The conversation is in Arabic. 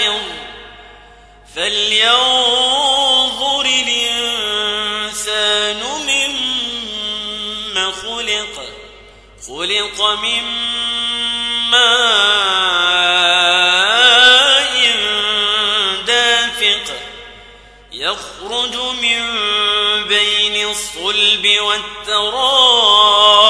حافظ فلينظر الإنسان مما خلق. خلق من ماء دافق. يخرج من بين الصلب والترائب